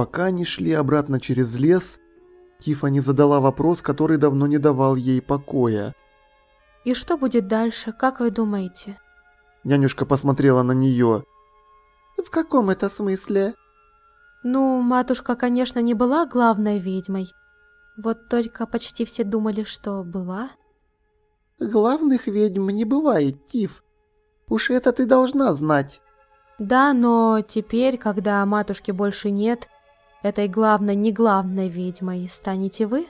Пока они шли обратно через лес, Тифани задала вопрос, который давно не давал ей покоя. И что будет дальше, как вы думаете? Нянюшка посмотрела на нее. В каком это смысле? Ну, матушка, конечно, не была главной ведьмой. Вот только почти все думали, что была. Главных ведьм не бывает, Тиф. Уж это ты должна знать. Да, но теперь, когда матушки больше нет, этой главной не главной ведьмой станете вы?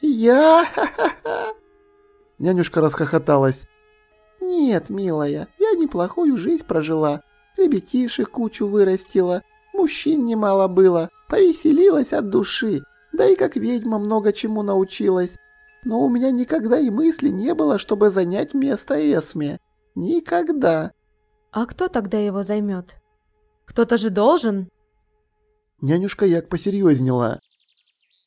Я? Нянюшка расхохоталась. Нет, милая, я неплохую жизнь прожила. Ребятишек кучу вырастила, мужчин немало было, повеселилась от души. Да и как ведьма много чему научилась. Но у меня никогда и мысли не было, чтобы занять место Эсме. Никогда. А кто тогда его займет? Кто-то же должен? Нянюшка Як посерьезнела.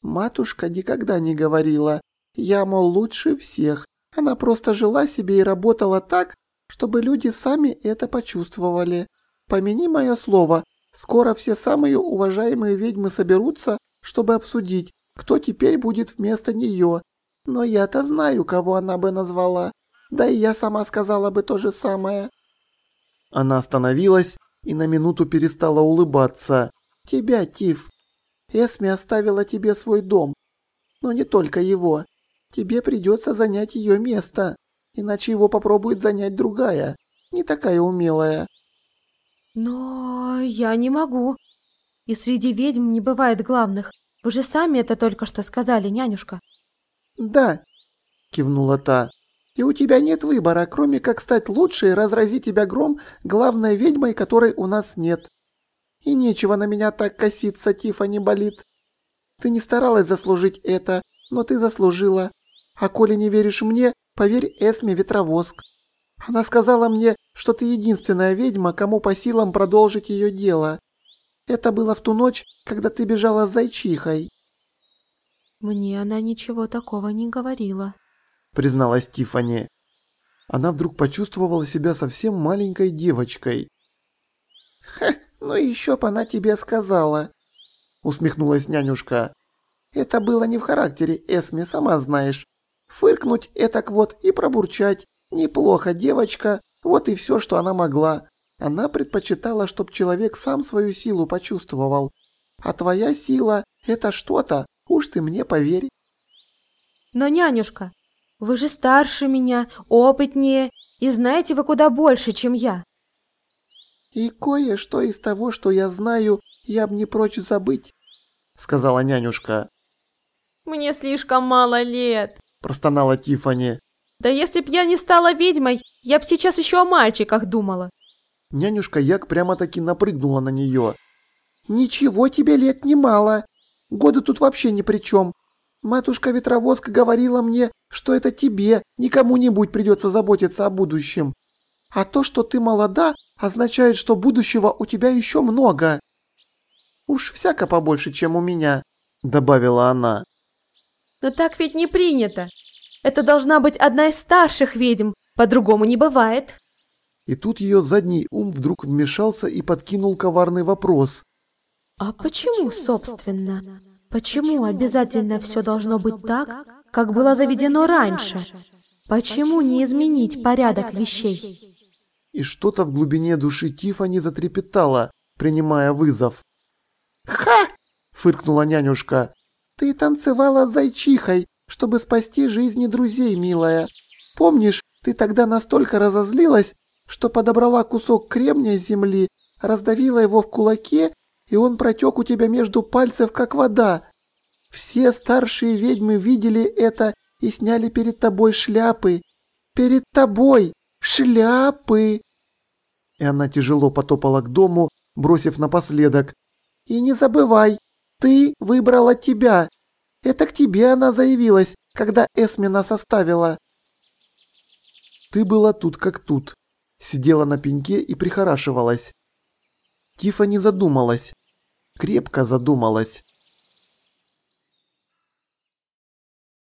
Матушка никогда не говорила. Я, мол, лучше всех. Она просто жила себе и работала так, чтобы люди сами это почувствовали. Помяни мое слово, скоро все самые уважаемые ведьмы соберутся, чтобы обсудить, кто теперь будет вместо нее. Но я-то знаю, кого она бы назвала. Да и я сама сказала бы то же самое. Она остановилась и на минуту перестала улыбаться. Тебя, Тиф. Эсми оставила тебе свой дом. Но не только его. Тебе придется занять ее место. Иначе его попробует занять другая. Не такая умелая. Но я не могу. И среди ведьм не бывает главных. Вы же сами это только что сказали, нянюшка. Да, кивнула та. И у тебя нет выбора, кроме как стать лучше и разразить тебя гром главной ведьмой, которой у нас нет. И нечего на меня так коситься, Тифани болит. Ты не старалась заслужить это, но ты заслужила. А коли не веришь мне, поверь Эсме Ветровоск. Она сказала мне, что ты единственная ведьма, кому по силам продолжить ее дело. Это было в ту ночь, когда ты бежала с зайчихой. Мне она ничего такого не говорила, призналась Тифани. Она вдруг почувствовала себя совсем маленькой девочкой. Ха, ну еще б она тебе сказала, усмехнулась нянюшка. Это было не в характере Эсми, сама знаешь. Фыркнуть этак вот и пробурчать. Неплохо, девочка, вот и все, что она могла. Она предпочитала, чтоб человек сам свою силу почувствовал. А твоя сила – это что-то, уж ты мне поверь. Но, нянюшка, вы же старше меня, опытнее, и знаете вы куда больше, чем я. И кое-что из того, что я знаю, я б не прочь забыть, сказала нянюшка. Мне слишком мало лет, простонала Тифани. Да если б я не стала ведьмой, я б сейчас еще о мальчиках думала. Нянюшка Як прямо-таки напрыгнула на нее. Ничего тебе лет немало. Годы тут вообще ни при чем. Матушка Ветровозка говорила мне, что это тебе, не кому-нибудь придется заботиться о будущем. А то, что ты молода, означает, что будущего у тебя еще много. Уж всяко побольше, чем у меня, добавила она. Но так ведь не принято. Это должна быть одна из старших ведьм, по-другому не бывает. И тут ее задний ум вдруг вмешался и подкинул коварный вопрос. А почему, собственно? Почему обязательно все должно быть так, как было заведено раньше? Почему не изменить порядок вещей? И что-то в глубине души Тифани затрепетало, принимая вызов. «Ха!» – фыркнула нянюшка. Ты танцевала с зайчихой, чтобы спасти жизни друзей, милая. Помнишь, ты тогда настолько разозлилась, что подобрала кусок кремня с земли, раздавила его в кулаке, и он протек у тебя между пальцев, как вода. Все старшие ведьмы видели это и сняли перед тобой шляпы. Перед тобой шляпы!» И она тяжело потопала к дому, бросив напоследок. «И не забывай, ты выбрала тебя. Это к тебе она заявилась, когда Эсми нас оставила. Ты была тут как тут. Сидела на пеньке и прихорашивалась. Тифа не задумалась. Крепко задумалась.